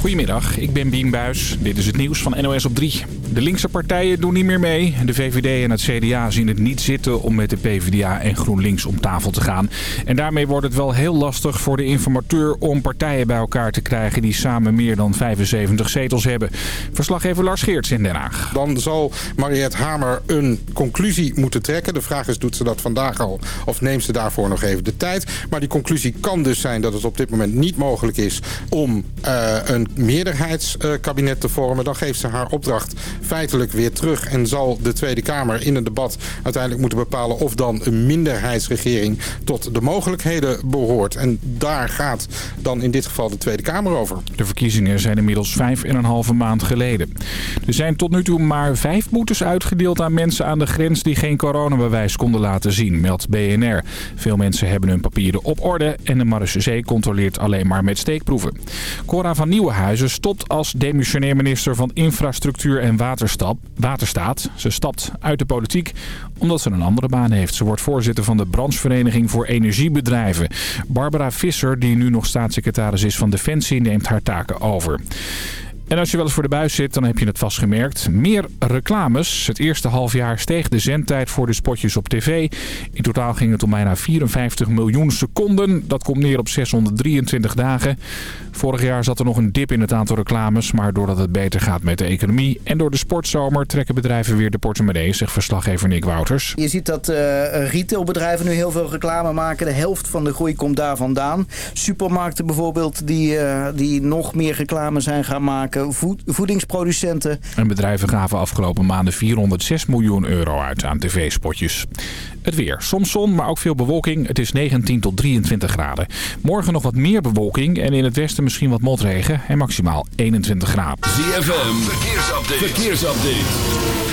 Goedemiddag, ik ben Bien Buis. Dit is het nieuws van NOS op 3. De linkse partijen doen niet meer mee. De VVD en het CDA zien het niet zitten om met de PvdA en GroenLinks om tafel te gaan. En daarmee wordt het wel heel lastig voor de informateur om partijen bij elkaar te krijgen die samen meer dan 75 zetels hebben. Verslaggever Lars Geerts in Den Haag. Dan zal Mariette Hamer een conclusie moeten trekken. De vraag is, doet ze dat vandaag al of neemt ze daarvoor nog even de tijd? Maar die conclusie kan dus zijn dat het op dit moment niet mogelijk is om uh, een meerderheidskabinet te vormen. Dan geeft ze haar opdracht feitelijk weer terug. En zal de Tweede Kamer in een debat uiteindelijk moeten bepalen... of dan een minderheidsregering tot de mogelijkheden behoort. En daar gaat dan in dit geval de Tweede Kamer over. De verkiezingen zijn inmiddels vijf en een halve maand geleden. Er zijn tot nu toe maar vijf boetes uitgedeeld aan mensen aan de grens... die geen coronabewijs konden laten zien, meldt BNR. Veel mensen hebben hun papieren op orde... en de marechaussee controleert alleen maar met steekproeven. Cora van Nieuwenhuizen stopt als demissionair minister van Infrastructuur en Waterstaat. Ze stapt uit de politiek omdat ze een andere baan heeft. Ze wordt voorzitter van de branchevereniging voor energiebedrijven. Barbara Visser, die nu nog staatssecretaris is van Defensie, neemt haar taken over. En als je wel eens voor de buis zit, dan heb je het vast gemerkt. Meer reclames. Het eerste halfjaar steeg de zendtijd voor de spotjes op tv. In totaal ging het om bijna 54 miljoen seconden. Dat komt neer op 623 dagen. Vorig jaar zat er nog een dip in het aantal reclames. Maar doordat het beter gaat met de economie en door de sportzomer... trekken bedrijven weer de portemonnee, zegt verslaggever Nick Wouters. Je ziet dat uh, retailbedrijven nu heel veel reclame maken. De helft van de groei komt daar vandaan. Supermarkten bijvoorbeeld die, uh, die nog meer reclame zijn gaan maken voedingsproducenten. En bedrijven gaven afgelopen maanden 406 miljoen euro uit aan tv-spotjes. Het weer. Soms zon, maar ook veel bewolking. Het is 19 tot 23 graden. Morgen nog wat meer bewolking en in het westen misschien wat motregen en maximaal 21 graden. ZFM, verkeersupdate. verkeersupdate.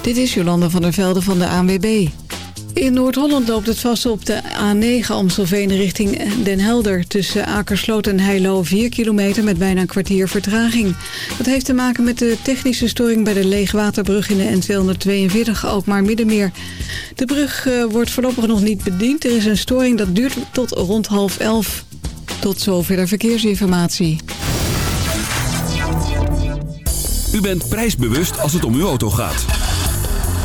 Dit is Jolanda van der Velde van de ANWB. In Noord-Holland loopt het vast op de A9 Amstelveen richting Den Helder. Tussen Akersloot en Heilo 4 kilometer met bijna een kwartier vertraging. Dat heeft te maken met de technische storing bij de leegwaterbrug in de N242 Alkmaar-Middenmeer. De brug uh, wordt voorlopig nog niet bediend. Er is een storing dat duurt tot rond half elf. Tot zover de verkeersinformatie. U bent prijsbewust als het om uw auto gaat.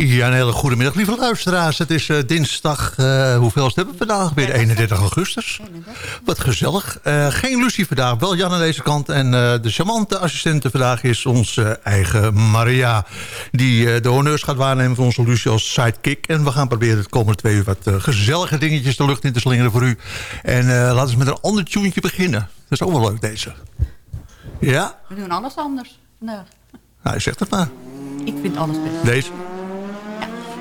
Ja, een hele goede middag, lieve luisteraars. Het is uh, dinsdag, uh, hoeveel hebben we vandaag? Weer 31 augustus. Wat gezellig. Uh, geen Lucie vandaag, wel Jan aan deze kant. En de charmante assistente vandaag is onze eigen Maria. Die de honneurs gaat waarnemen van onze Lucie als sidekick. En we gaan proberen de komende twee uur wat gezellige dingetjes de lucht in te slingeren voor u. En laten we met een ander tuentje beginnen. Dat is ook wel leuk, deze. Ja? We doen alles anders vandaag. Nou, zeg het maar. Ik vind alles best. Deze?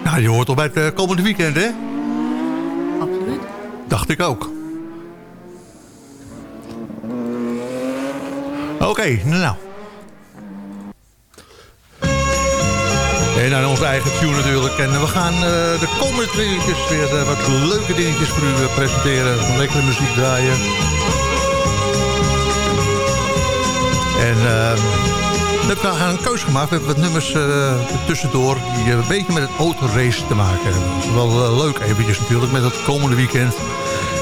Ja, je hoort al bij het uh, komende weekend, hè? Absoluut. Dacht ik ook. Oké, okay, nou. En dan onze eigen tune natuurlijk. En we gaan uh, de komende twee uurtjes weer uh, wat leuke dingetjes voor u presenteren. Lekkere muziek draaien. En... Uh, we hebben een keuze gemaakt. We hebben wat nummers uh, tussendoor die een beetje met het autorace te maken hebben. Wel uh, leuk eventjes natuurlijk met het komende weekend.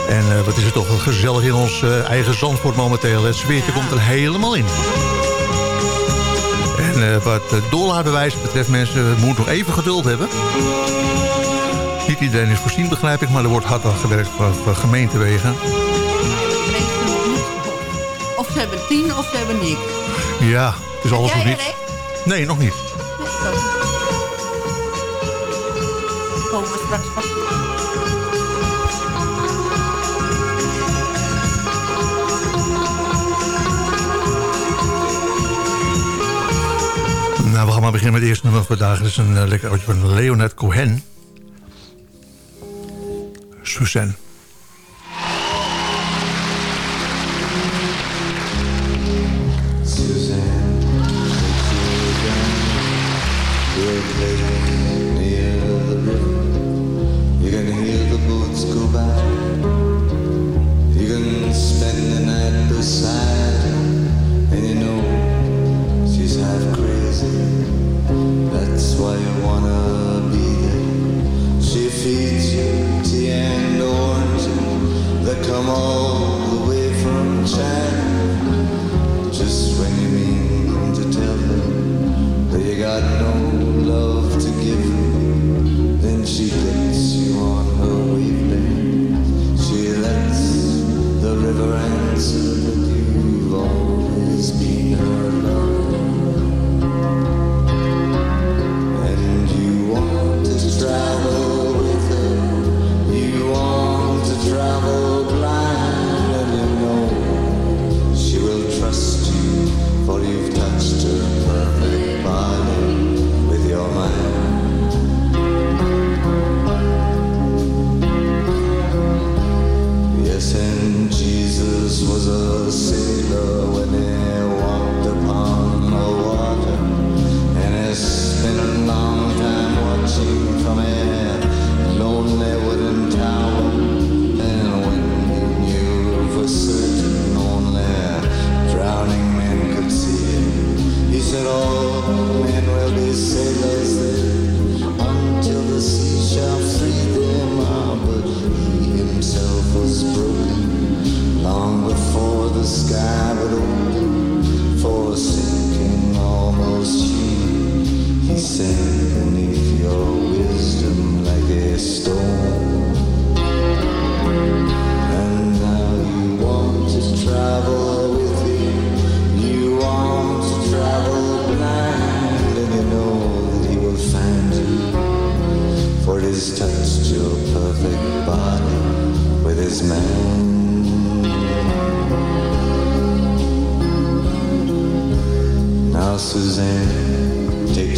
En wat is het toch gezellig in ons eigen Zandvoort momenteel. Het sfeertje komt er helemaal in. En wat het doorlaatbewijs betreft mensen moeten nog even geduld hebben. Niet iedereen is voorzien begrijp ik, maar er wordt hard aan gewerkt van gemeentewegen. Of ze hebben tien of ze hebben niks. Ja, is alles nog niet. Nee, nog niet. Komen we straks vast. Nou, we gaan maar beginnen met het eerste nummer vandaag. Dat is een uh, lekker oudje van Leonard Cohen. Suzanne. come on.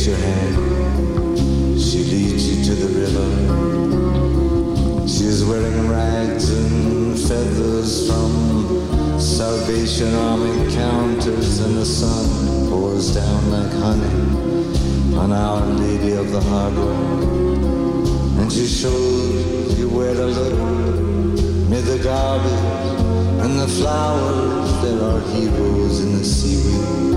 your hand, she leads you to the river. She is wearing rags and feathers from Salvation Army counters, and the sun pours down like honey on Our Lady of the Harbor. And she shows you where to look, mid the garbage and the flowers. There are heroes in the seaweed.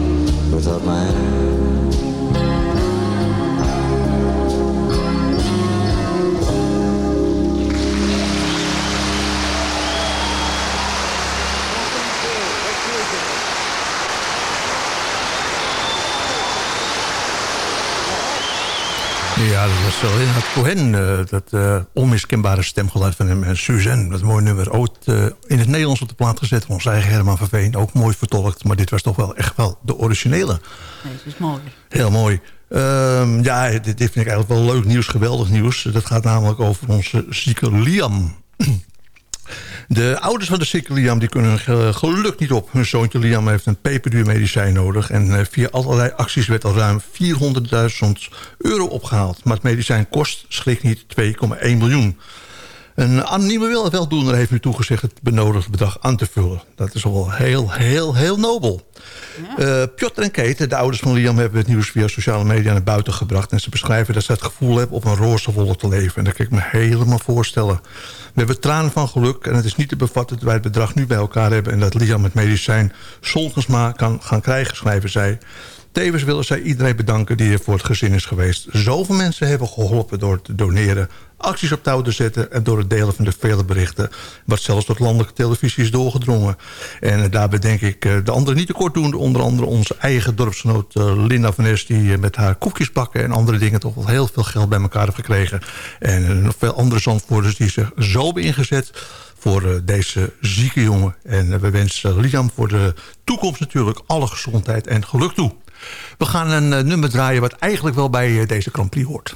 Ja, dat was wel inderdaad Cohen. Uh, dat uh, onmiskenbare stemgeluid van hem. En Suzanne, dat mooie nummer. Uh, in het Nederlands op de plaat gezet van onze eigen Herman van Veen. Ook mooi vertolkt. Maar dit was toch wel echt wel de originele. Nee, is mooi. Heel mooi. Uh, ja, dit, dit, vind ik eigenlijk wel leuk nieuws, geweldig nieuws. Dat gaat namelijk over onze zieke Liam. De ouders van de zieke Liam die kunnen geluk niet op. Hun zoontje Liam heeft een peperduur medicijn nodig. En eh, via allerlei acties werd al ruim 400.000 euro opgehaald. Maar het medicijn kost, schrik niet, 2,1 miljoen. Een anonieme weldoener heeft nu toegezegd het benodigde bedrag aan te vullen. Dat is wel heel, heel, heel nobel. Ja. Uh, Piotr en Kate, de ouders van Liam, hebben het nieuws via sociale media naar buiten gebracht. En ze beschrijven dat ze het gevoel hebben op een roze wolk te leven. En dat kan ik me helemaal voorstellen. We hebben tranen van geluk en het is niet te bevatten dat wij het bedrag nu bij elkaar hebben... en dat Liam het medicijn zonder kan gaan krijgen, schrijven zij. Tevens willen zij iedereen bedanken die er voor het gezin is geweest. Zoveel mensen hebben geholpen door te doneren, acties op touw te zetten... en door het delen van de vele berichten... wat zelfs tot landelijke televisie is doorgedrongen. En daarbij denk ik eh, de anderen niet tekort doen. Onder andere onze eigen dorpsgenoot eh, Linda van Nes... die eh, met haar koekjes bakken en andere dingen... toch wel heel veel geld bij elkaar heeft gekregen. En nog veel andere zandvoerders die zich zo hebben ingezet voor deze zieke jongen. En we wensen Liam voor de toekomst natuurlijk alle gezondheid en geluk toe. We gaan een eh, nummer draaien wat eigenlijk wel bij eh, deze Grand hoort.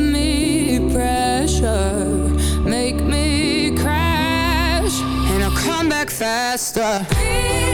faster.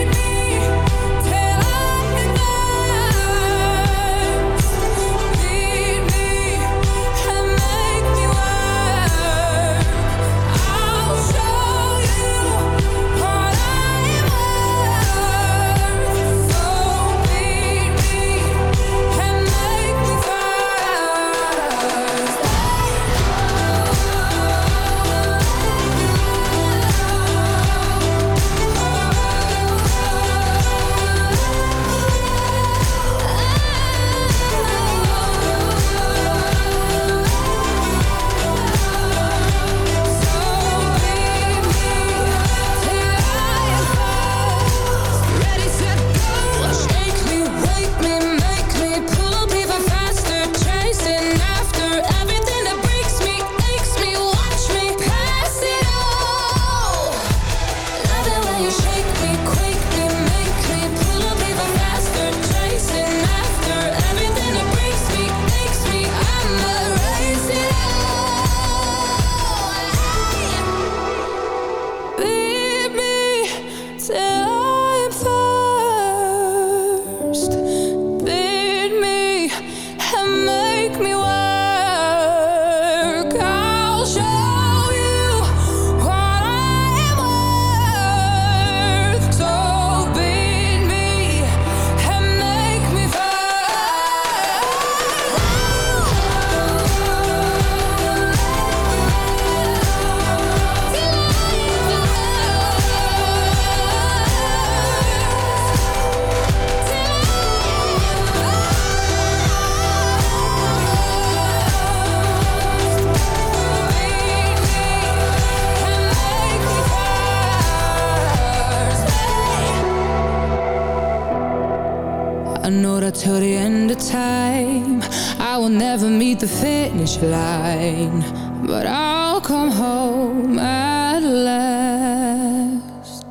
I know that till the end of time I will never meet the finish line But I'll come home at last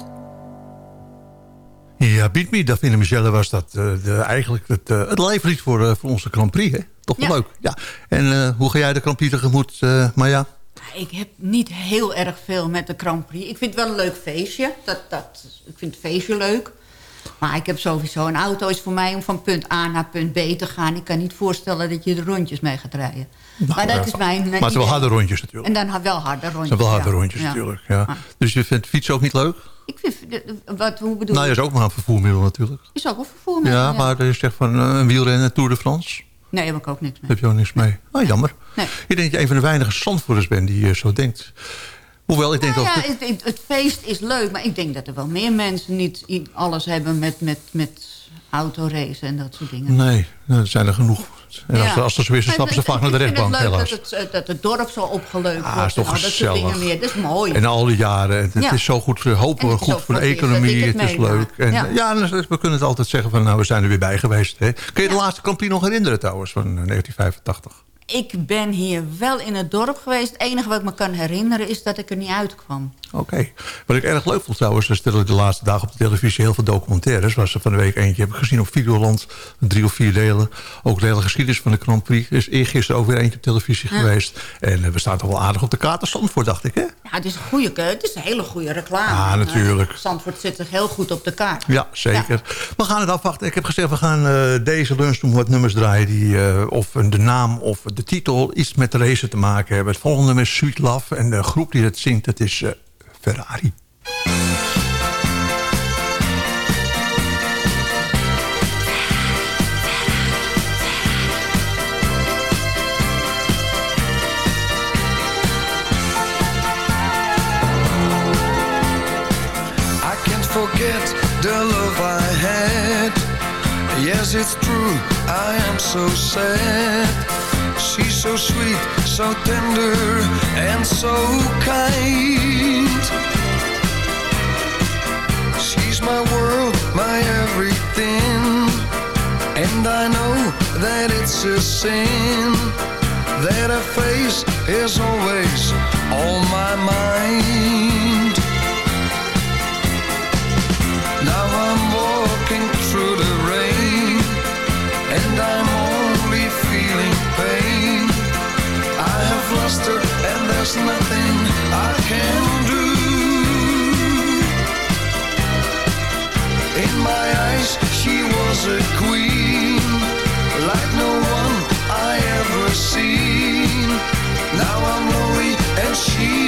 Ja, Beat Me, Davine Michelle was dat eh, de, eigenlijk het, eh, het lijflied voor, eh, voor onze Grand Prix. Hè? Toch wel Ja. leuk. Ja. En eh, hoe ga jij de Grand Prix tegemoet, eh Maya? Ik heb niet heel erg veel met de Grand Prix. Ik vind het wel een leuk feestje. Dat, dat, ik vind het feestje leuk. Maar ik heb sowieso... Een auto is voor mij om van punt A naar punt B te gaan. Ik kan niet voorstellen dat je er rondjes mee gaat rijden. maar dat ja. is mijn... Maar het zijn wel harde rondjes natuurlijk. En dan wel harde rondjes. Het zijn wel harde ja. rondjes natuurlijk. Ja. Dus je vindt fietsen ook niet leuk? Ik vind... Wat, hoe bedoel Nou, je? dat is ook maar een vervoermiddel natuurlijk. Is ook een vervoermiddel, Ja, maar je zegt van eh, een wielrennen, Tour de France. Nee, daar heb ik ook niks mee. Heb je ook niks mee. Ah, jammer. Nee. Ik denk dat je een van de weinige zandvoerders bent die eh, zo denkt. Hoewel, ik denk Nou dat... ja, het, het, het feest is leuk, maar ik denk dat er wel meer mensen niet alles hebben met, met, met autoracen en dat soort dingen. Nee, nou, er zijn er genoeg. En als, Ja. als er zo is, stappen ze vaak naar de ik vind rechtbank, het leuk helaas. Dat het, eh, dat het dorp zo opgeleukt Ah, wordt. is toch al dat soort dingen meer. Dat is mooi. En al die jaren. Het, Ja. is zo goed, eh, hopen En we goed voor de economie. Het het is leuk. En, Ja. ja, dus we kunnen het altijd zeggen van nou, we zijn er weer bij geweest. Hè. Kun je de laatste kampioen nog herinneren trouwens, van eh, 1985? Ik ben hier wel in het dorp geweest. Het enige wat ik me kan herinneren is dat ik er niet uitkwam. Oké. Wat ik erg leuk vond trouwens... er stellen de laatste dagen op de televisie heel veel documentaires. Was er van de week eentje heb ik gezien op Videoland. Drie of vier delen. Ook de hele geschiedenis van de Grand Prix. Er is eergisteren ook weer eentje op televisie Ja. geweest. En eh, we staan toch wel aardig op de kaart voor, dacht ik, hè? Ja, het is een goede keuze. Het is een hele goede reclame. Ah, natuurlijk. Eh, Zandvoort zit zich heel goed op de kaart. Ja, zeker. We gaan het afwachten. Ik heb gezegd, we gaan eh, deze lunch doen wat nummers draaien... die of de naam of de titel iets met de race te maken hebben. Het volgende is Sweet Love. En de groep die dat zingt, dat is eh, Ferrari. Forget the love I had. Yes, it's true, I am so sad. She's so sweet, so tender, and so kind. She's my world, my everything. And I know that it's a sin that her face is always on my mind. She was a queen Like no one I ever seen. Now I'm lonely and she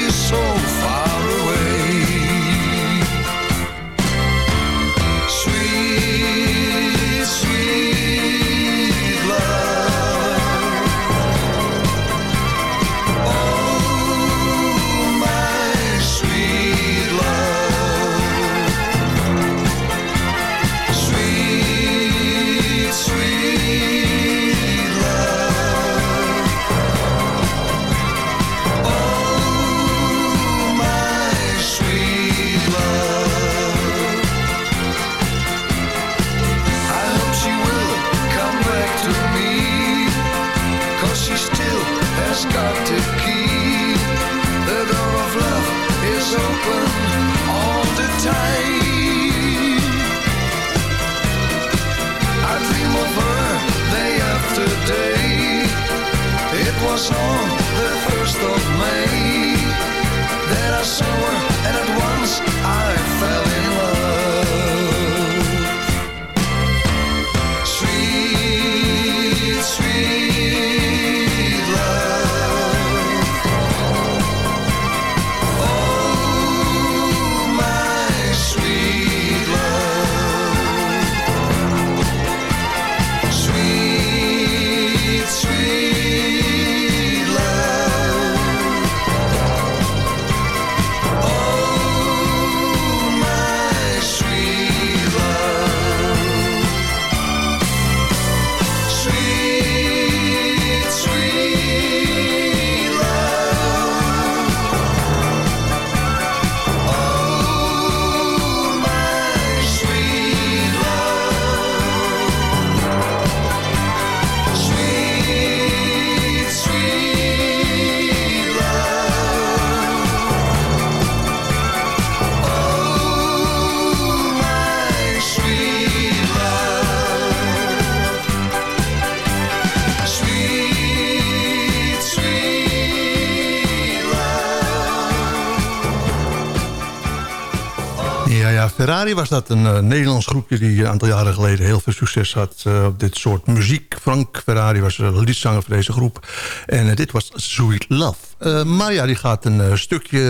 was dat. Een eh, Nederlands groepje die een aantal jaren geleden heel veel succes had eh, op dit soort muziek. Frank Ferrari was de liedzanger van deze groep. En eh, dit was Sweet Love. Eh Marja die gaat een eh, stukje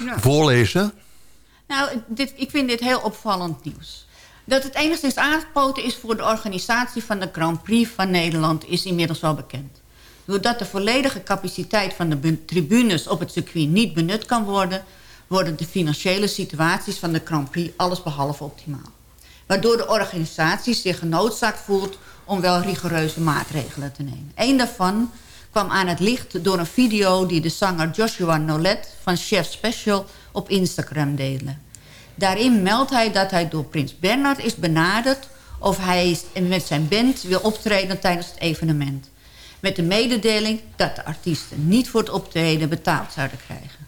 eh, Ja. voorlezen. Nou, dit, ik vind dit heel opvallend nieuws. Dat het enigszins aangespoten is voor de organisatie van de Grand Prix van Nederland... is inmiddels wel bekend. Doordat de volledige capaciteit van de bu- tribunes op het circuit niet benut kan worden... worden de financiële situaties van de Grand Prix allesbehalve optimaal. Waardoor de organisatie zich genoodzaakt voelt om wel rigoureuze maatregelen te nemen. Eén daarvan kwam aan het licht door een video die de zanger Joshua Nolet van Chef Special op Instagram deelde. Daarin meldt hij dat hij door Prins Bernhard is benaderd of hij met zijn band wil optreden tijdens het evenement. met de mededeling dat de artiesten niet voor het optreden betaald zouden krijgen.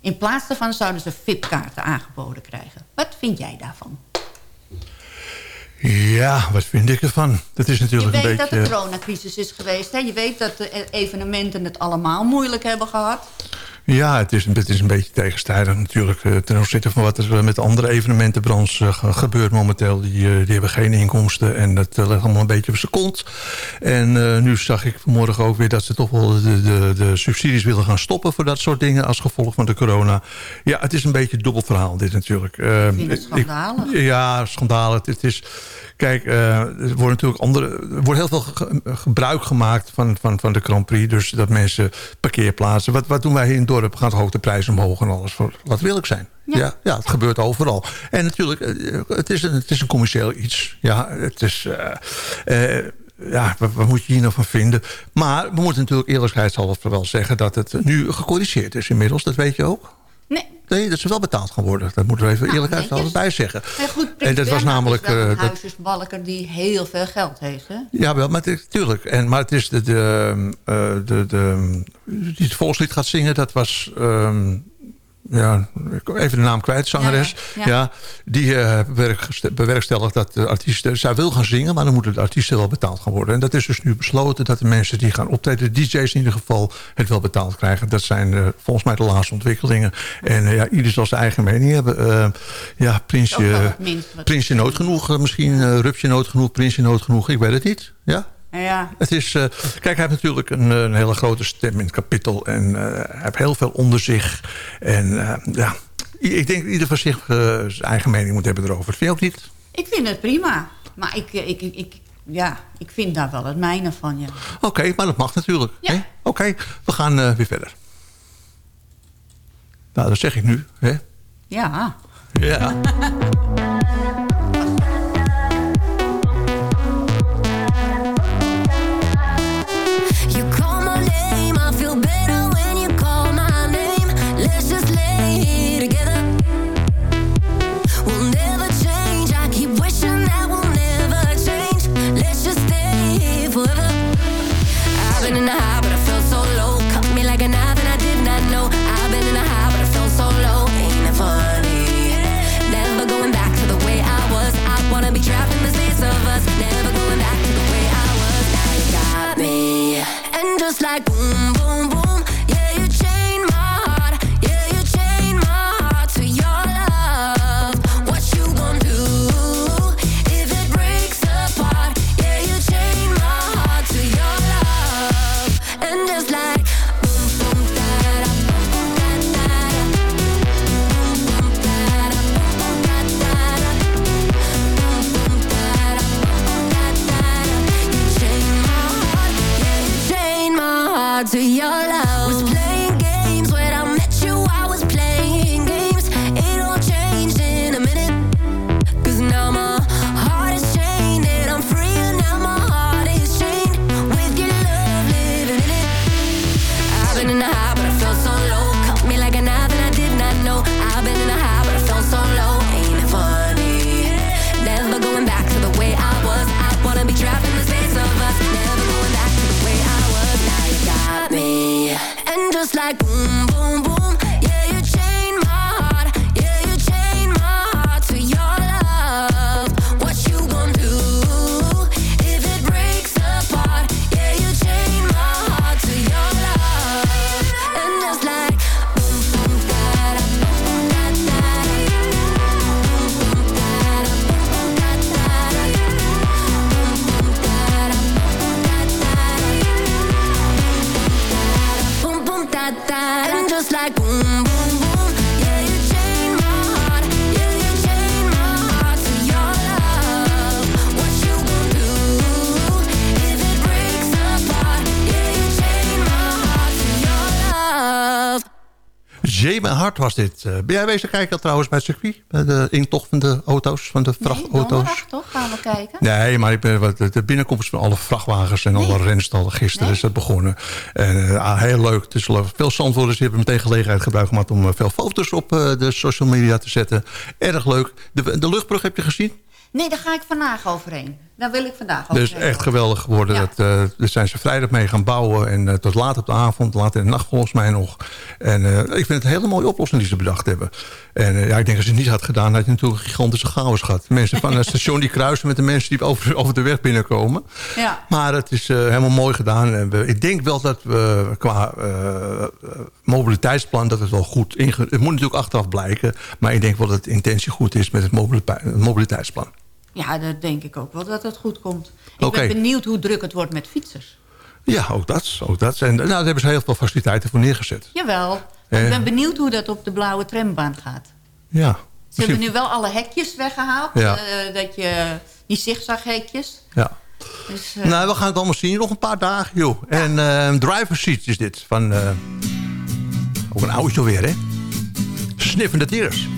In plaats daarvan zouden ze VIP-kaarten aangeboden krijgen. Wat vind jij daarvan? Ja, wat vind ik ervan? Dat is Je natuurlijk weet een dat beetje... de coronacrisis is geweest. Hè? Je weet dat de evenementen het allemaal moeilijk hebben gehad. Ja, het is, het is een beetje tegenstrijdig natuurlijk. eh, Ten opzichte van wat er met de andere evenementenbranche eh, ge- gebeurt momenteel. Die, eh, die hebben geen inkomsten en dat ligt allemaal een beetje op zijn kont. En nu zag ik vanmorgen ook weer dat ze toch wel de, de, de subsidies willen gaan stoppen... voor dat soort dingen als gevolg van de corona. Ja, het is een beetje een dubbel verhaal dit natuurlijk. Eh, vind het schandalig. ja, schandalig. Het is... Kijk, eh, er wordt natuurlijk andere, er wordt heel veel ge- gebruik gemaakt van, van, van de Grand Prix. Dus dat mensen parkeerplaatsen. Wat, wat doen wij hier in het dorp? Ook de prijs omhoog en alles. Voor, wat wil ik zijn? Ja. ja. het gebeurt overal. En natuurlijk, eh, het is een, het is een commercieel iets. Ja, het is... eh, ja, wat, wat moet je hier nog van vinden? Maar we moeten natuurlijk eerlijkheidshalve wel zeggen... dat het nu gecorrigeerd is inmiddels. Dat weet je ook. Nee. Nee, dat ze wel betaald gaan worden. Dat moeten we even Nou, eerlijkheidshalve netjes. bij zeggen. Maar goed, en dat was namelijk... Is eh, een dat, huisjesbalker die heel veel geld heeft. Hè? ja, wel, maar het, tuurlijk. En, maar het is de, de, eh, de, de, die het volkslied gaat zingen, dat was... ehm, ja, even de naam kwijt, zangeres. Ja, Ja, ja. die eh, bewerkstelligt dat de artiest... zij wil gaan zingen, maar dan moeten de artiesten wel betaald gaan worden. En dat is dus nu besloten dat de mensen die gaan optreden... de DJ's in ieder geval, het wel betaald krijgen. Dat zijn eh, volgens mij de laatste ontwikkelingen. En eh, ja, ieder zal zijn eigen mening hebben. Eh, ja, Prinsje, minst Prinsje nood genoeg eh, misschien. eh Rupsje nood genoeg, Prinsje nood genoeg. Ik weet het niet. Ja? Ja, Het is, eh, kijk, hij heeft natuurlijk een, een hele grote stem in het kapittel. En eh, hij heeft heel veel onder zich. En eh, ja, ik denk dat ieder van zich eh, zijn eigen mening moet hebben erover. Vind je ook niet? ik vind het prima. Maar ik, eh, ik, ik, ik, ja, ik vind daar wel het mijne van, ja. Oké, maar dat mag natuurlijk. Ja. Oké, we gaan eh, weer verder. Nou, dat zeg ik nu. Hè? Ja. Ja. Hart was dit. Eh, ben jij bezig kijken trouwens bij het circuit? Bij de intochtende auto's, van de Nee, vrachtauto's? donderdag toch? Gaan we kijken. Nee, maar ik ben, de binnenkomst van alle vrachtwagens en alle renstallen. Gisteren Nee. is dat begonnen. En, eh, ah, heel leuk. Leuk. Veel zandwoorders hebben meteen gelegenheid gebruikt gemaakt... om eh, veel foto's op de social media te zetten. Erg leuk. De, de luchtbrug heb je gezien? Nee, daar ga ik vandaag overheen. Daar wil ik vandaag over Dat is hebben. echt geweldig geworden. Ja. Dat, daar zijn ze vrijdag mee gaan bouwen. En eh, tot laat op de avond, laat in de nacht volgens mij nog. En eh, ik vind het een hele mooie oplossing die ze bedacht hebben. En ja, ik denk als ze het niet had gedaan, had je natuurlijk een gigantische chaos gehad. Mensen van het station die kruisen met de mensen die over, over de weg binnenkomen. Ja. Maar het is helemaal mooi gedaan. En we, ik denk wel dat we qua mobiliteitsplan dat het wel goed inge... Het moet natuurlijk achteraf blijken. Maar ik denk wel dat de intentie goed is met het mobiliteitsplan. Ja, dat denk ik ook wel dat het goed komt. Ik ben benieuwd hoe druk het wordt met fietsers. Ja, ook dat. Ook dat. En nou, daar hebben ze heel veel faciliteiten voor neergezet. Jawel. Eh. Ik ben benieuwd hoe dat op de blauwe trambaan gaat. Ja. Ze hebben nu wel alle hekjes weggehaald. Ja. eh, dat je, die zigzaghekjes. Ja. Dus, eh, Nou, we gaan het allemaal zien. Nog een paar dagen, joh. En eh driver seat is dit. Van, eh, ook een oudje alweer, hè? Sniffende Tears.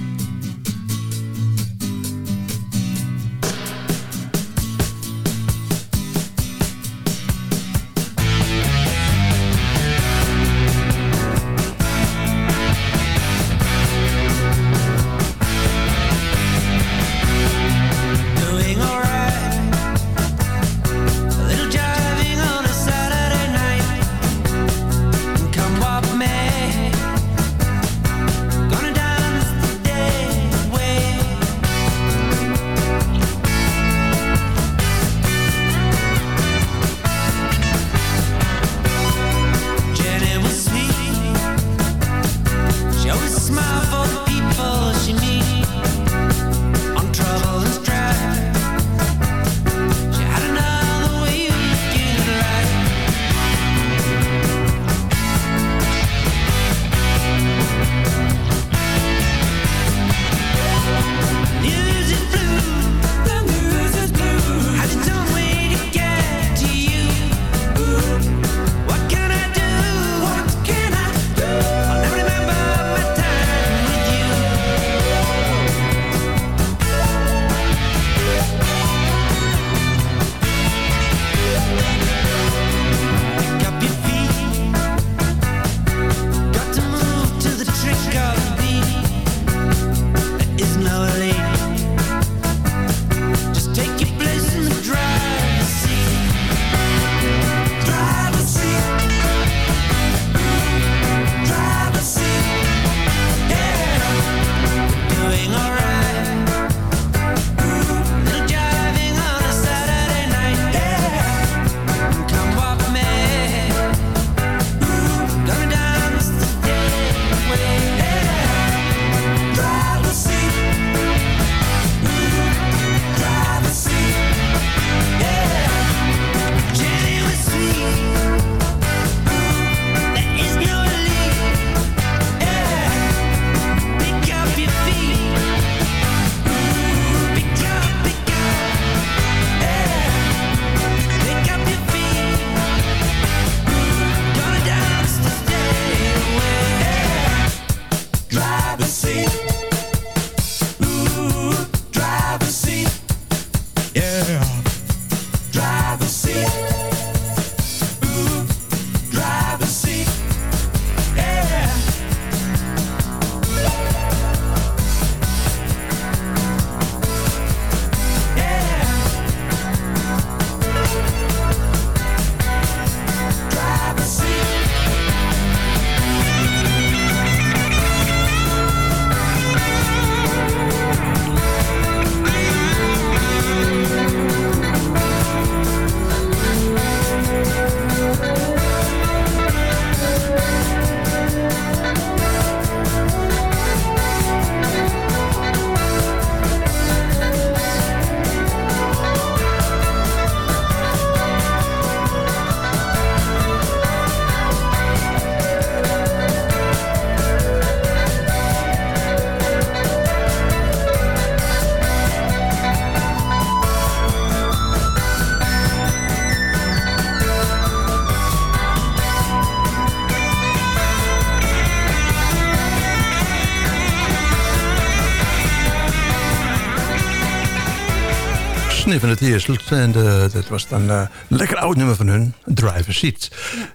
Sniffende Tears. En eh, dat was dan eh, een lekker oud nummer van hun. Driver Seat.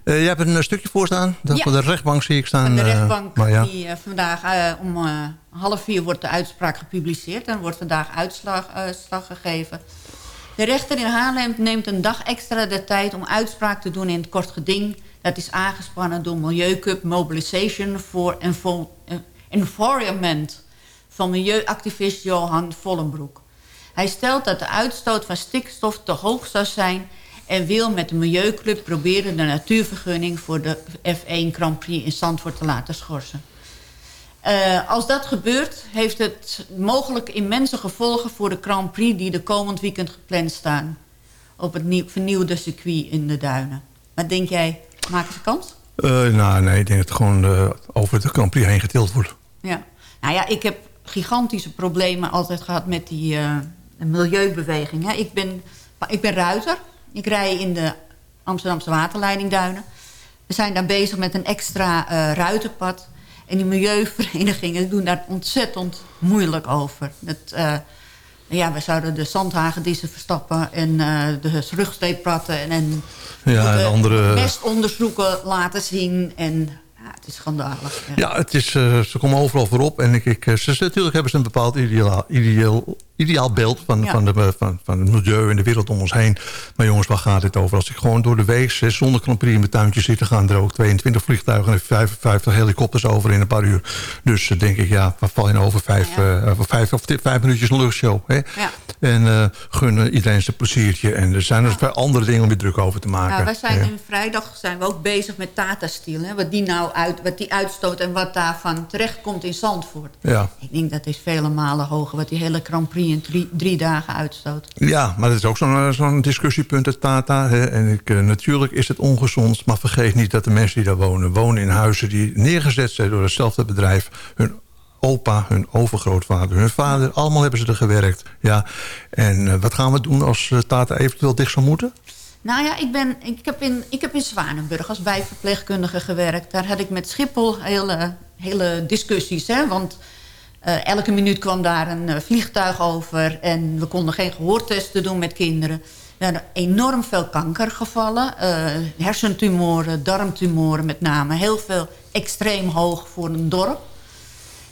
Eh, jij hebt een stukje voor staan. Dat Ja. Van de rechtbank zie ik staan. Van de rechtbank, maar ja. die vandaag om half vier wordt de uitspraak gepubliceerd. En wordt vandaag uitslag, gegeven. De rechter in Haarlem neemt een dag extra de tijd om uitspraak te doen in het kort geding. Dat is aangespannen door Milieucup Mobilization for Environment van milieuactivist Johan Vollenbroek. Hij stelt dat de uitstoot van stikstof te hoog zou zijn... en wil met de Milieuclub proberen de natuurvergunning... voor de F1 Grand Prix in Zandvoort te laten schorsen. Eh, als dat gebeurt, heeft het mogelijk immense gevolgen... voor de Grand Prix die de komend weekend gepland staan... op het nieuw- vernieuwde circuit in de Duinen. Wat denk jij, maken ze kans? Eh, nou, nee, ik denk dat het gewoon eh, over de Grand Prix heen getild wordt. Ja. Nou ja, ik heb gigantische problemen altijd gehad met die eh, milieubeweging. Hè. Ik, ben, ik ben ruiter. Ik rij in de Amsterdamse waterleidingduinen. We zijn daar bezig met een extra eh, ruitenpad. En die milieuverenigingen doen daar ontzettend moeilijk over. Dat, eh, ja, we zouden de zandhagedissen verstappen en eh, de rugsteepratten en, en Ja, en andere- mestonderzoeken laten zien. En ja, het is schandalig. Ja. Ja, het is, ze komen overal voorop. En ik, ik, ze, natuurlijk hebben ze een bepaald ideaal, ideaal, ideaal beeld van, Ja. van, de, van, van het milieu en de wereld om ons heen. Maar jongens, waar gaat dit over? Als ik gewoon door de week zes zonder Grand in mijn tuintje zit... dan gaan er ook 22 vliegtuigen en 55 helikopters over in een paar uur. Dus eh, denk ik, ja, waar val je nou over vijf, eh, vijf, of vijf minuutjes een luchtshow? Hè? Ja. En eh gunnen iedereen zijn pleziertje. En er zijn er andere dingen om weer druk over te maken. Ja, wij zijn nu vrijdag zijn we ook bezig met Tata Steel. Hè, wat, die nou uit, wat die uitstoot en wat daarvan terechtkomt in Zandvoort. Ja. Ik denk dat is vele malen hoger wat die hele Grand Prix in drie, drie dagen uitstoot. Ja, maar dat is ook zo'n eh, zo'n discussiepunt, het Tata. Hè. En ik, eh, natuurlijk is het ongezond, maar vergeet niet dat de mensen die daar wonen... wonen in huizen die neergezet zijn door hetzelfde bedrijf. Hun opa, hun overgrootvader, hun vader, allemaal hebben ze er gewerkt. Ja. En eh, wat gaan we doen als Tata eventueel dicht zou moeten? Nou ja, ik, ben, ik, heb in, ik heb in Zwanenburg als bijverpleegkundige gewerkt. Daar had ik met Schiphol hele, hele discussies. Hè? Want eh, elke minuut kwam daar een eh, vliegtuig over... en we konden geen gehoortesten doen met kinderen. We hadden enorm veel kankergevallen. eh, hersentumoren, darmtumoren met name. Heel veel extreem hoog voor een dorp.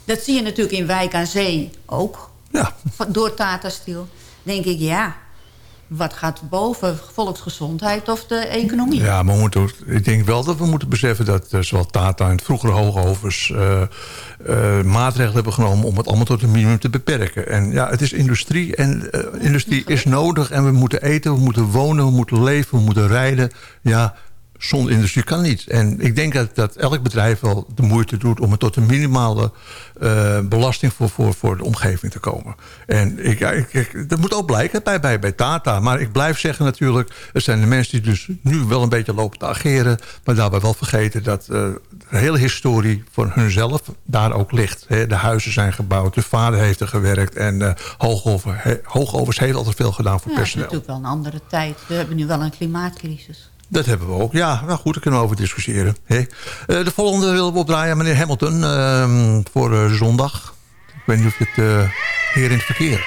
Dat zie je natuurlijk in Wijk aan Zee ook. Ja. Door Tata Steel. denk ik, ja... wat gaat boven? Volksgezondheid of de economie? Ja, maar moeten, ik denk wel dat we moeten beseffen dat eh, zowel Tata en het vroegere hoogovers eh, eh, maatregelen hebben genomen om het allemaal tot een minimum te beperken. En ja, het is industrie en industrie is nodig en we moeten eten, we moeten wonen, we moeten leven, we moeten rijden. Ja, zonder industrie kan niet. En ik denk dat, dat elk bedrijf wel de moeite doet om het tot een minimale eh, belasting voor, voor, voor de omgeving te komen. En ik, ik, ik- dat moet ook blijken bij, bij, bij Tata. Maar ik blijf zeggen natuurlijk, het zijn de mensen die dus nu wel een beetje lopen te ageren, maar daarbij wel vergeten dat eh, de hele historie voor hunzelf daar ook ligt. De huizen zijn gebouwd, de vader heeft er gewerkt en eh Hoogover, he- Hoogovers heeft altijd veel gedaan voor Ja, het is personeel. natuurlijk wel een andere tijd. We hebben nu wel een klimaatcrisis. Dat hebben we ook. Ja, nou goed, daar kunnen we over discussiëren. Eh, de volgende willen we opdraaien, meneer Hamilton, ehm, voor eh, zondag. Ik weet niet of je het eh heer in het verkeer.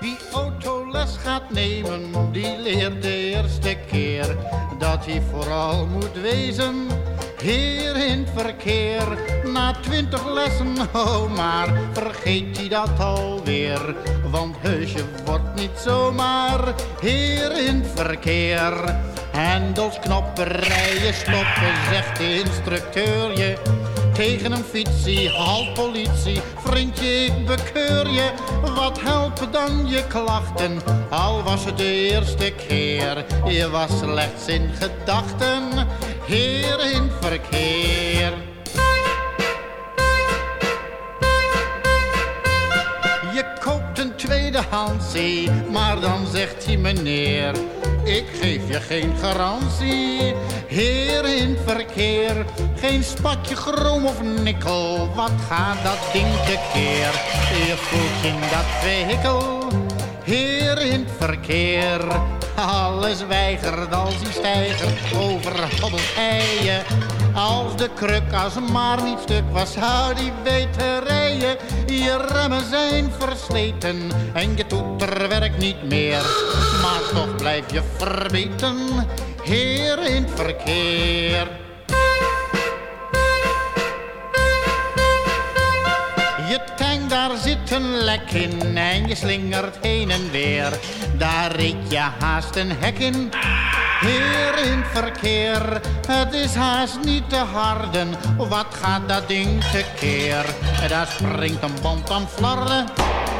Wie autoles gaat nemen, die leert de eerste keer dat hij vooral moet wezen. Heer in het verkeer, na twintig lessen, oh maar vergeet hij dat alweer. Want heusje wordt niet zomaar heer in het verkeer. Hendels, knoppen, rijden, stoppen, zegt de instructeur je. Tegen een fietsie, halt politie, vriendje ik bekeur je. Wat helpen dan je klachten, al was het de eerste keer. Je was slechts in gedachten, heer in verkeer. Je maar dan zegt hij meneer, ik geef je geen garantie. Heer in verkeer, geen spatje chroom of nikkel, wat gaat dat ding tekeer? Je voelt in dat vehikel, heer in verkeer. Alles weigert als die stijger over hobbelt heien. Als de kruk als maar niet stuk was, zou die weten rijden. Je remmen zijn versleten en je toeter werkt niet meer. Maar toch blijf je verbeten, heer in het verkeer. Daar zit een lek in en je slingert heen en weer. Daar reed je haast een hek in. Heer in het verkeer, het is haast niet te harden. Wat gaat dat ding tekeer? Daar springt een band aan flarden.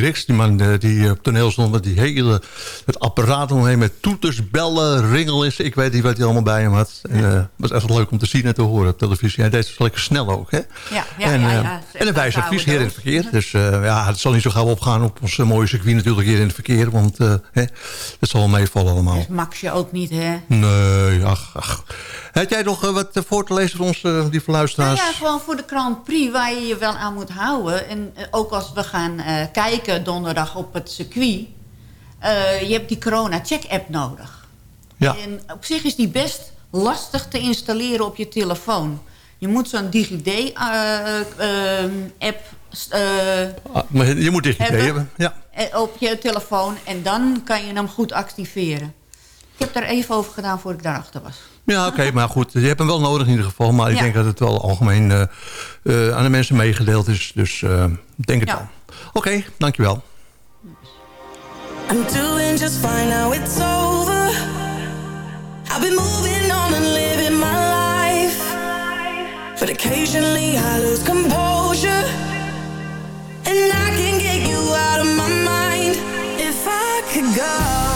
Rix, die man eh, die op toneel stond met die hele, het apparaat omheen met toeters, bellen, ringelis. Ik weet niet wat hij allemaal bij hem had. En, eh, het was echt leuk om te zien en te horen op televisie. Hij deed het lekker snel ook, hè? Ja, ja, en, ja, eh, ja. en een wijs advies, hier in het verkeer. Dus eh, ja, het zal niet zo gauw opgaan op ons eh, mooie circuit natuurlijk hier in het verkeer. Want eh, hè, het zal wel meevallen allemaal. Dus Max je ook niet, hè? Nee, ach, ach. Heb jij nog eh, wat eh, voor te lezen voor ons, eh, die Nou verluisteraars? ja, gewoon voor de Grand Prix waar je je wel aan moet houden. En eh, ook als we gaan eh, donderdag op het circuit. eh, je hebt die corona-check-app nodig. Ja. En op zich is die best lastig te installeren op je telefoon. Je moet zo'n DigiD-app Ah, maar je moet dit idee hebben. Ja. eh, op je telefoon. En dan kan je hem goed activeren. Ik heb daar even over gedaan voordat ik daarachter was. Ja, oké, maar goed. Je hebt hem wel nodig in ieder geval. Maar ik Ja. denk dat het wel algemeen eh, eh, aan de mensen meegedeeld is. Dus eh, ik denk het Ja. wel. Oké, dankjewel. I'm doing just fine now it's over. I've been moving on and living my life. But occasionally I lose composure. And I can get you out of my mind. If I could go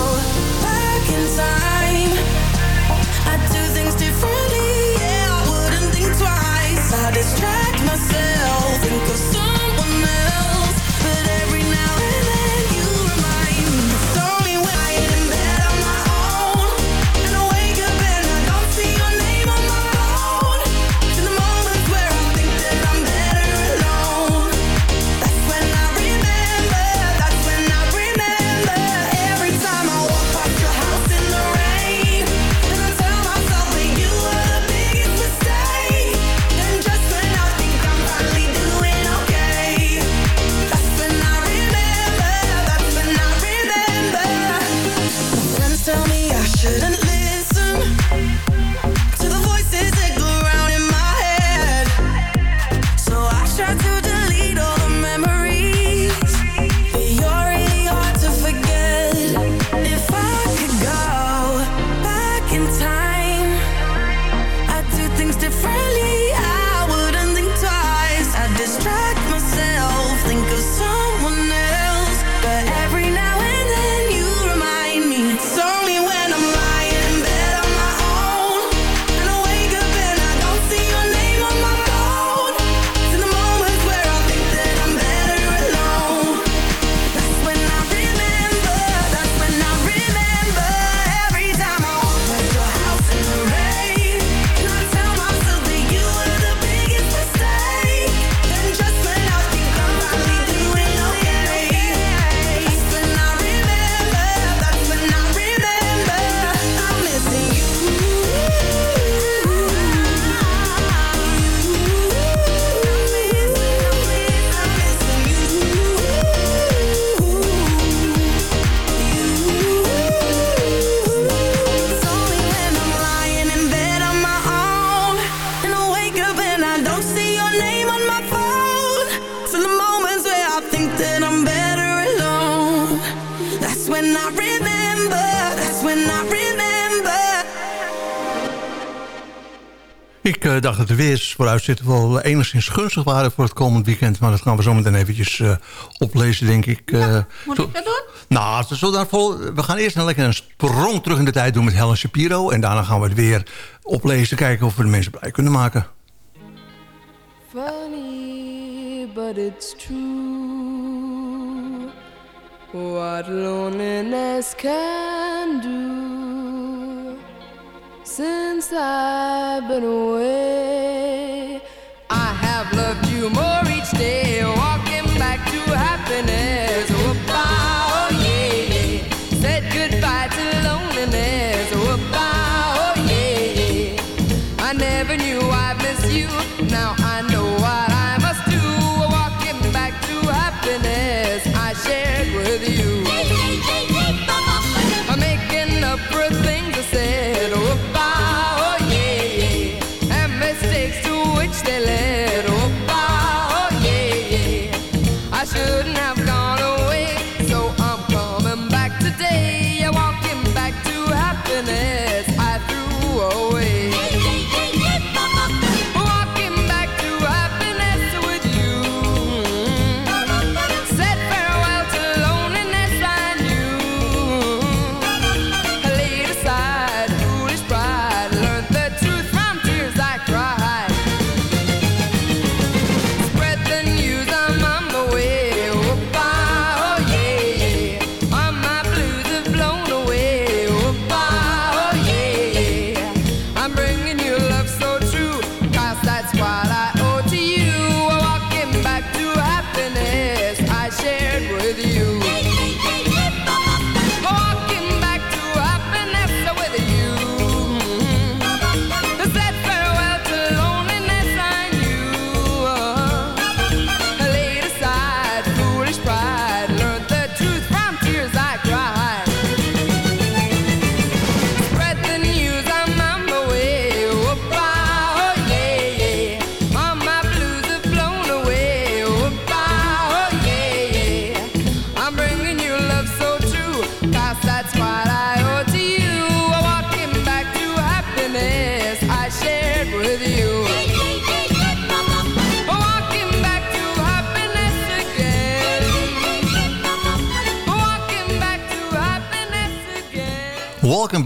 Ik dacht dat de weersvooruitzichten wel enigszins gunstig waren voor het komend weekend. Maar dat gaan we zo meteen eventjes eh, oplezen, denk ik. Eh, Moet zo- ik dat doen? Nou, we gaan eerst een lekker een sprong terug in de tijd doen met Helen Shapiro. En daarna gaan we het weer oplezen, kijken of we de mensen blij kunnen maken. Funny, but it's true. What loneliness can do. Since I've been away,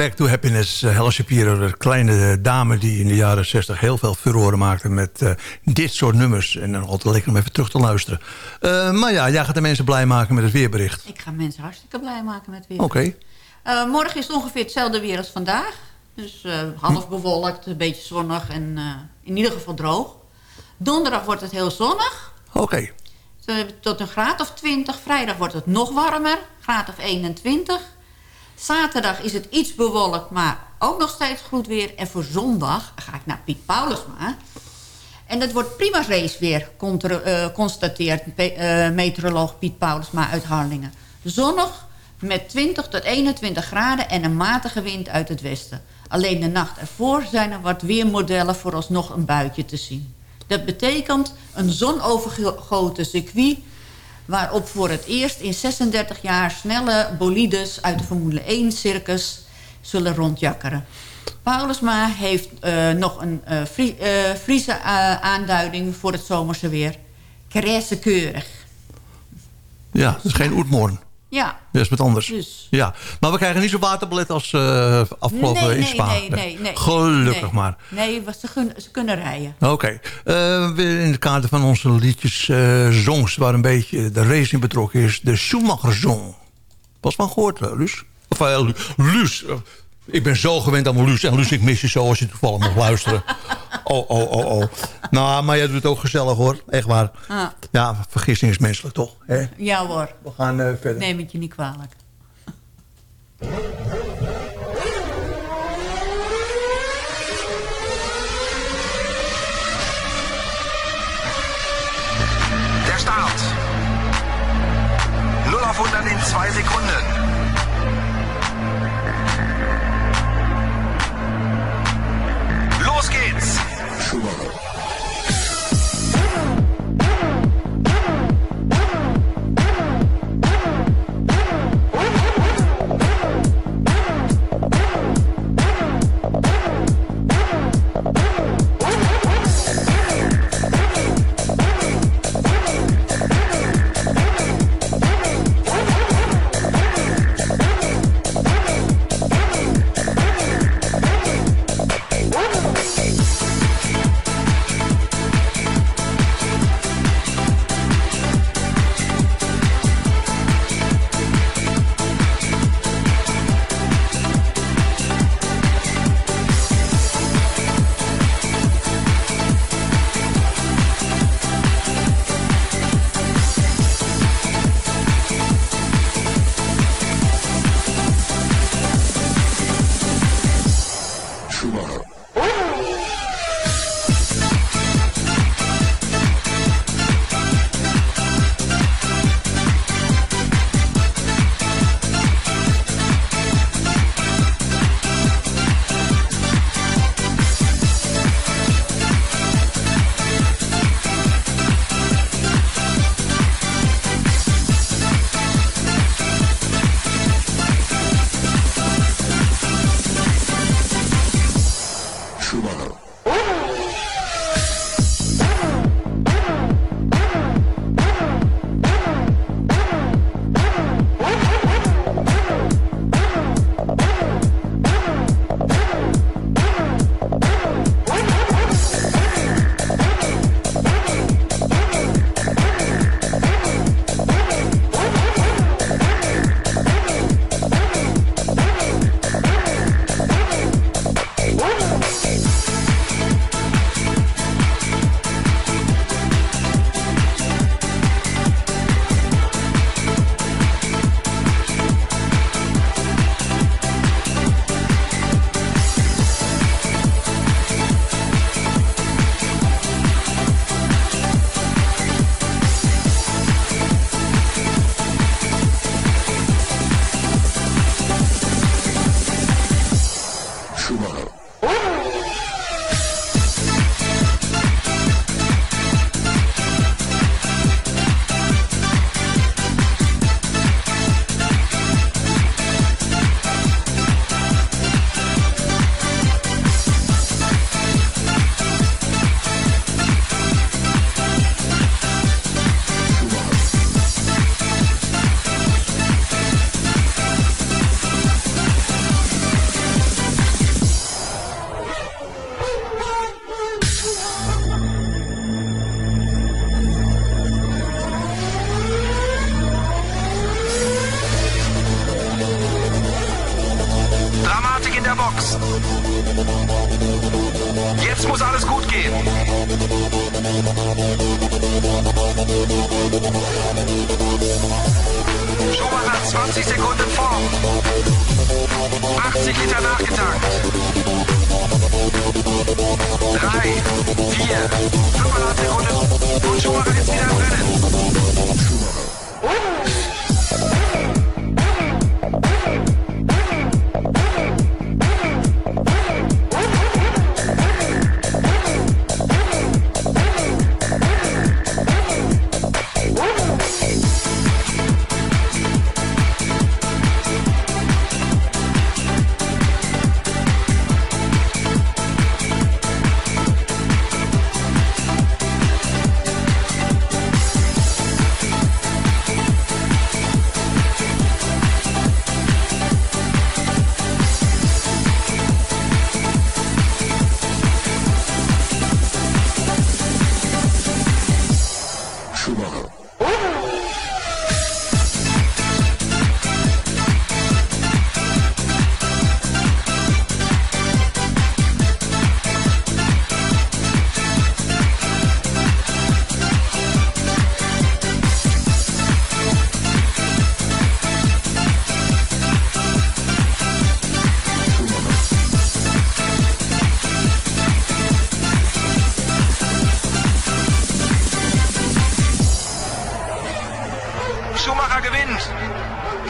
back to happiness. Uh, Helen Shapiro, de kleine dame die in de jaren 60 heel veel furoren maakte met eh, dit soort nummers. En dan altijd lekker om even terug te luisteren. Eh, maar ja, jij gaat de mensen blij maken met het weerbericht. Ik ga mensen hartstikke blij maken met weer. Oké. Eh, morgen is het ongeveer hetzelfde weer als vandaag. Dus eh, half bewolkt, een beetje zonnig en eh, in ieder geval droog. Donderdag wordt het heel zonnig. Oké. Tot een graad of 20. Vrijdag wordt het nog warmer, graad of 21. Zaterdag is het iets bewolkt, maar ook nog steeds goed weer. En voor zondag ga ik naar Piet Paulusma. En dat wordt prima raceweer, eh, constateert eh, meteoroloog Piet Paulusma uit Harlingen. Zonnig met 20 tot 21 graden en een matige wind uit het westen. Alleen de nacht ervoor zijn er wat weermodellen vooralsnog een buitje te zien. Dat betekent een zonovergoten circuit... waarop voor het eerst in 36 jaar snelle bolides uit de Formule 1-circus zullen rondjakkeren. Paulusma heeft eh, nog een eh, eh, Friese aanduiding voor het zomerse weer. keurig. Ja, dat is geen Oetmoorn. Ja, Dat is wat anders. Dus. Ja, maar we krijgen niet zo'n waterballet als eh, afgelopen nee, in nee, Spa. nee, nee, nee. Gelukkig nee. maar. Nee, ze, kun- ze kunnen rijden. Oké. Eh, weer in het kader van onze liedjes, eh zongs... waar een beetje de race in betrokken is. De Schumacher-zong. Was van gehoord, eh, Luus? Of uh, Lu- Luus. Ik ben zo gewend aan mijn Luus. En Luus, ik mis je zo als je toevallig mag luisteren. Oh, oh, oh, oh. Nou, maar jij doet het ook gezellig, hoor. Echt waar. Ah. Ja, vergissing is menselijk, toch? Hè? Ja hoor, We gaan eh, verder. neem het je niet kwalijk. Der Start. 0 auf 100 in 2 Sekunden.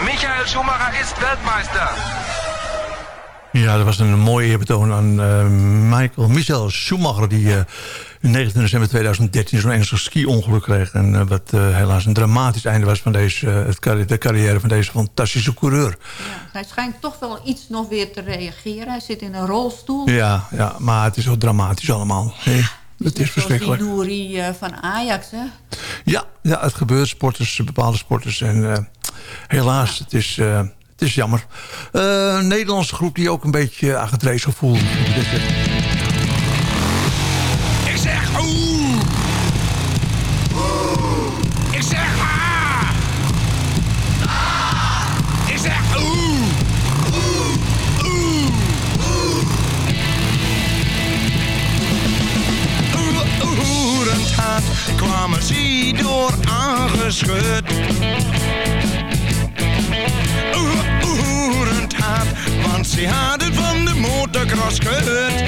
Michael Schumacher ist Weltmeister. Ja, dat was een mooie eerbetoon aan eh, Michael Michel Schumacher... die eh, in 19 december 2013 zo'n ernstig ski-ongeluk kreeg. En eh, wat eh, helaas een dramatisch einde was van deze, het carri- de carrière van deze fantastische coureur. Hij schijnt toch wel iets nog weer te reageren. Hij zit in een rolstoel. Ja, ja, maar het is zo dramatisch allemaal. Het is Zoals die verschrikkelijk. Nouri eh, van Ajax, hè? Ja, ja, het gebeurt. Sporters, bepaalde sporters. En eh, helaas, het, is, eh, het is jammer. Een Nederlandse groep die ook een beetje aan het racegevoel... kwamen ze door aangeschud. Oeh, Oerend hard, want ze hadden van de motocross gehoord.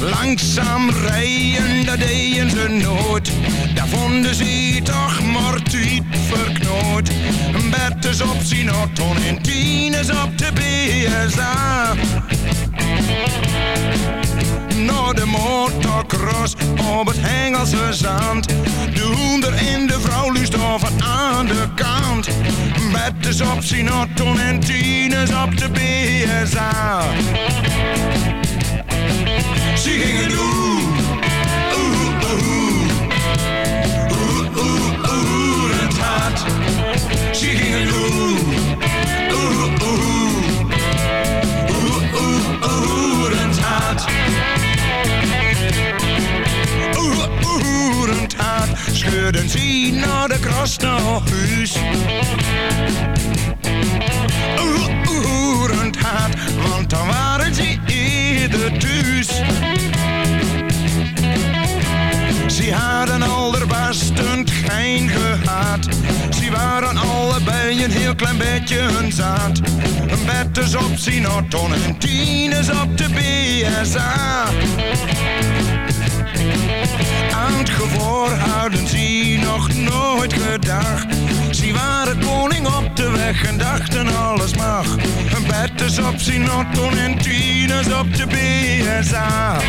Langzaam rijden, dat deden ze nooit. Daar vonden ze toch maar tijd verknoot. Bertus op auto en Tines op de BSA. Naar de motocross op het Hengelse zand. De hoender en de vrouw lustoven aan de kant. Op zijn auto en Tines op de BSA. Ze gingen doen. Oeh, oeh. Oeh, oeh, oeh, het hart. Ze gingen doen. Bed is op zijn auto en tien is op de BSA. Aan het gevoor hadden ze nog nooit gedacht. Ze waren koning op de weg en dachten alles mag. Een bed is op zijn auto en tien is op de BSA.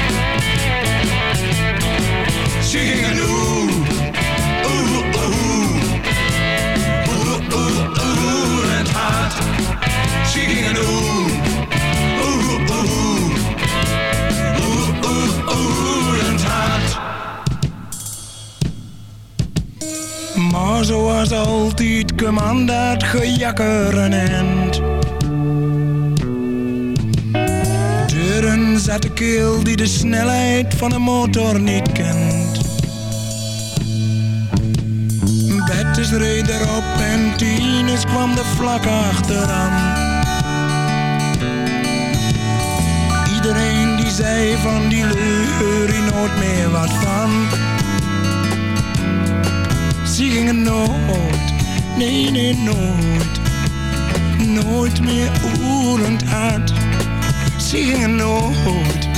Ze gingen oeh, Oeh, oeh, oeh. Oeh, oeh, oeh, het hart. Maar zoals altijd kwam dat gejakker een eind. Deuren zat de keel die de snelheid van een motor niet kent. Bettes reed erop en Tines kwam er vlak achteraan. Zei van die leur hier nooit meer wat van. Ze gingen nooit, nee nee nooit, nooit meer oerend hard. Ze gingen nooit,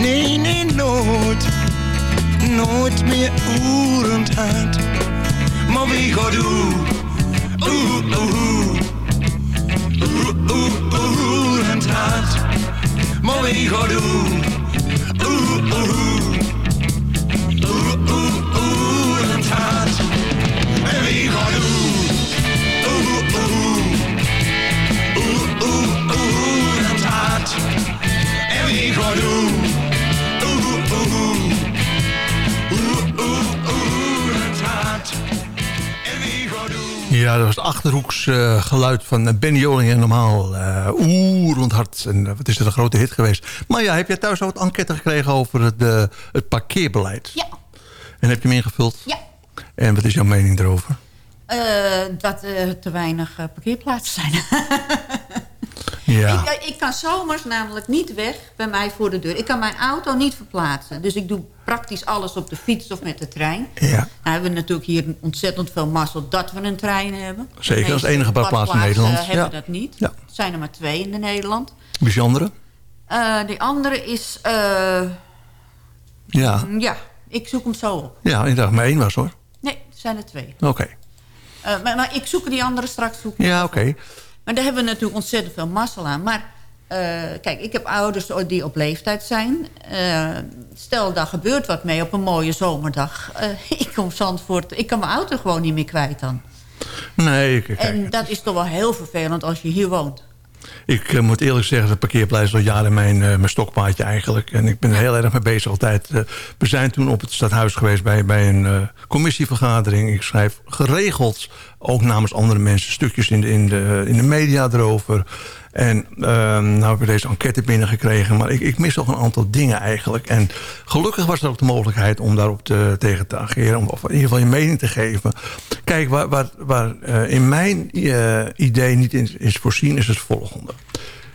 nee nee nooit, nooit meer oerend hard. Maar wie gaat? Oeh, oeh, oeh, oeh, oerend hard. Maar wie gaat doen? Oeh, oeh, oeh, oeh, oerend hard. En wie gaat doen? Oeh, oeh, oeh, oeh. En wie gaat doen? Ja, dat was het Achterhoeks eh, geluid van eh, Benny Joling en normaal. eh oerend hard. En wat is er een grote hit geweest. Maar ja, heb jij thuis ook wat enquête gekregen over het, het parkeerbeleid? Ja. En heb je hem ingevuld? Ja. En wat is jouw mening erover? Dat er te weinig parkeerplaatsen zijn. Ja. Ik, ik kan zomers namelijk niet weg bij mij voor de deur. Ik kan mijn auto niet verplaatsen. Dus ik doe praktisch alles op de fiets of met de trein. Ja. Nou hebben we natuurlijk hier ontzettend veel mazzel dat we een trein hebben. Zeker, als enige badplaats in Nederland. hebben Ja. dat niet. Ja. Er zijn er maar twee in de Nederland. Wie is die andere? Eh, die andere is... eh, Ja. ja, ik zoek hem zo op. Ja, ik dacht maar één was hoor. Nee, er zijn er twee. Oké. Eh, maar, maar ik zoek die andere straks zoeken. Ja, oké. Maar daar hebben we natuurlijk ontzettend veel mazzel aan. Maar eh, kijk, ik heb ouders die op leeftijd zijn. Eh, stel, daar gebeurt wat mee op een mooie zomerdag. Eh, ik kom Zandvoort, ik kan mijn auto gewoon niet meer kwijt dan. Nee, ik, kijk, En dat is toch wel heel vervelend als je hier woont. Ik eh, moet eerlijk zeggen, dat parkeerplein is al jaren mijn, eh, mijn stokpaardje eigenlijk. En ik ben er heel erg mee bezig altijd. Eh, we zijn toen op het stadhuis geweest bij, bij een commissievergadering. Ik schrijf geregeld, ook namens andere mensen, stukjes in de, in de, in de media erover. En eh, nou hebben we deze enquête binnengekregen. Maar ik, ik mis nog een aantal dingen eigenlijk. En gelukkig was er ook de mogelijkheid om daarop te, tegen te ageren. Of in ieder geval je mening te geven. Kijk, waar, waar, eh, in mijn eh, idee niet in is voorzien is het volgende.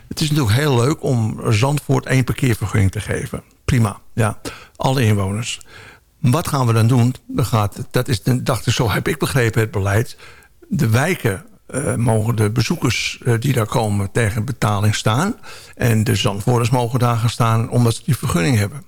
Het is natuurlijk heel leuk om Zandvoort één parkeervergunning te geven. Prima, ja. Alle inwoners. Wat gaan we dan doen? Gaat, dat is, dacht ik, zo heb ik begrepen het beleid. De wijken eh, mogen de bezoekers eh, die daar komen tegen betaling staan. En de Zandvoorters mogen daar gaan staan omdat ze die vergunning hebben.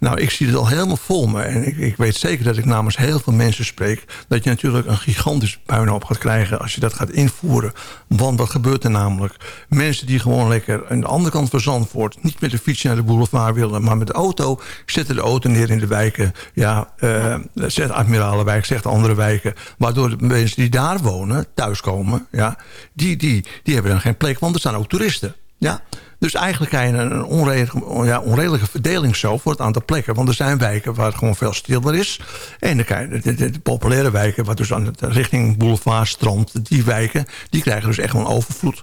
Nou, ik zie het al helemaal vol me. En ik, ik weet zeker dat ik namens heel veel mensen spreek... dat je natuurlijk een gigantisch puinhoop gaat krijgen... als je dat gaat invoeren. Want wat gebeurt er namelijk? Mensen die gewoon lekker aan de andere kant van Zandvoort... niet met de fiets naar de boulevard willen, maar met de auto... zetten de auto neer in de wijken. Ja, eh zegt Admiralenwijk, zegt andere wijken. Waardoor de mensen die daar wonen, thuiskomen... Ja, die, die, die hebben dan geen plek, want er staan ook toeristen. Ja? Dus eigenlijk krijg je een onredelijke, ja, onredelijke verdeling zo voor het aantal plekken. Want er zijn wijken waar het gewoon veel stiller is. En dan krijg je de, de, de populaire wijken, wat dus aan het, richting boulevard, strand, die wijken, die krijgen dus echt een overvloed.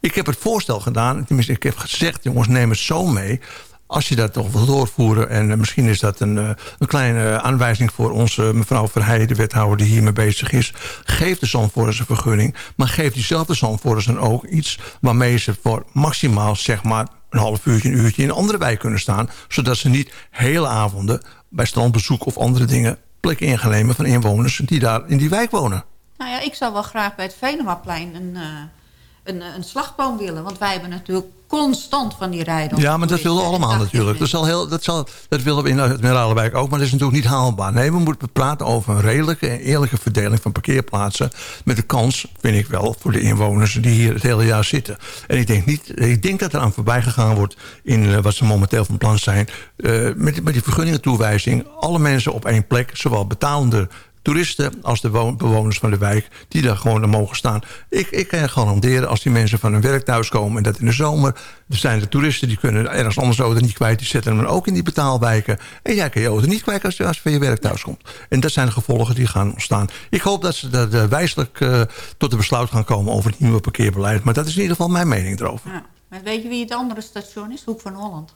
Ik heb het voorstel gedaan, tenminste ik heb gezegd, jongens neem het zo mee. Als je dat toch wil doorvoeren... en eh, misschien is dat een, eh, een kleine aanwijzing voor onze mevrouw Verheijen... de wethouder die hiermee bezig is. Geef de Zandvoorters een vergunning... maar geef diezelfde Zandvoorters dan ook iets... waarmee ze voor maximaal zeg maar een half uurtje, een uurtje... in een andere wijk kunnen staan... zodat ze niet hele avonden bij strandbezoek of andere dingen... plek in gaan nemen van inwoners die daar in die wijk wonen. Nou ja, ik zou wel graag bij het Venemaplein een, eh, een, een slagboom willen. Want wij hebben natuurlijk constant van die rijden. Ja, maar dat willen we allemaal natuurlijk. Dat, zal heel, dat, zal, dat willen we in het Meralenwijk ook, maar dat is natuurlijk niet haalbaar. Nee, we moeten praten over een redelijke en eerlijke verdeling van parkeerplaatsen. Met de kans, vind ik wel, voor de inwoners die hier het hele jaar zitten. En ik denk, niet, ik denk dat er aan voorbij gegaan wordt in eh, wat ze momenteel van plan zijn. eh, met, met die vergunningentoewijzing, alle mensen op één plek, zowel betalende toeristen als de wo- bewoners van de wijk... die daar gewoon mogen staan. Ik, ik kan je garanderen als die mensen van hun werk thuis komen... en dat in de zomer, er zijn de toeristen... die kunnen ergens anders de auto niet kwijt... die zetten hem ook in die betaalwijken. En jij kan je auto niet kwijt als je, als je van je werk thuis komt. En dat zijn de gevolgen die gaan ontstaan. Ik hoop dat ze dat, eh, wijselijk eh, tot een besluit gaan komen... over het nieuwe parkeerbeleid. Maar dat is in ieder geval mijn mening erover. Ja. Maar weet je wie het andere station is? Hoek van Holland.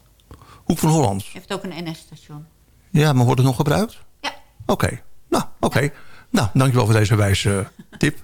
Hoek van Holland. Heeft ook een NS-station. Ja, maar wordt het nog gebruikt? Ja. Oké. Nou, oké. Okay. Nou, dankjewel voor deze wijze eh, tip.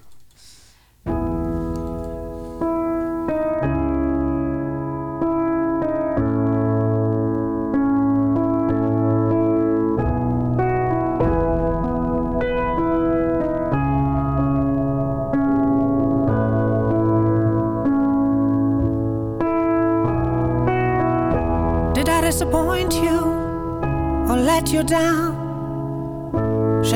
Did I disappoint you or let you down?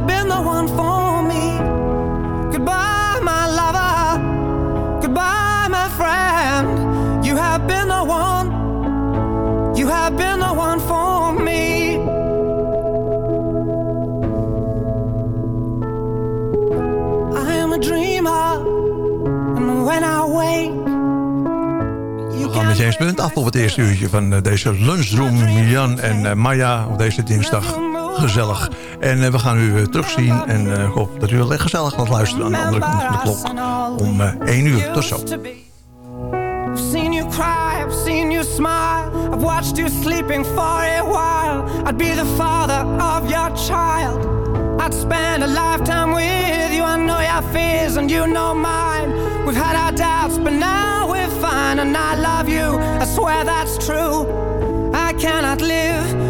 have been the one for me. Goodbye, my lover. Goodbye, my friend. You have been the one. You have been the one for me. I am a dreamer. And when I wake, We gaan met James Blunt af op het eerste uurtje van eh, deze lunchroom. Jan en eh, Maya op deze dinsdag. Gezellig. En eh, we gaan u eh, terugzien. En eh, ik hoop dat u wel echt gezellig gaat luisteren aan de andere kant van de klok. Om eh 1 uur. Tot zo. I've seen you cry, I've seen you smile. I've watched you sleeping for a while. I'd be the father of your child. I'd spend a lifetime with you. I know your fears and you know mine. We've had our doubts, but now we're fine. And I love you, I swear that's true. I cannot live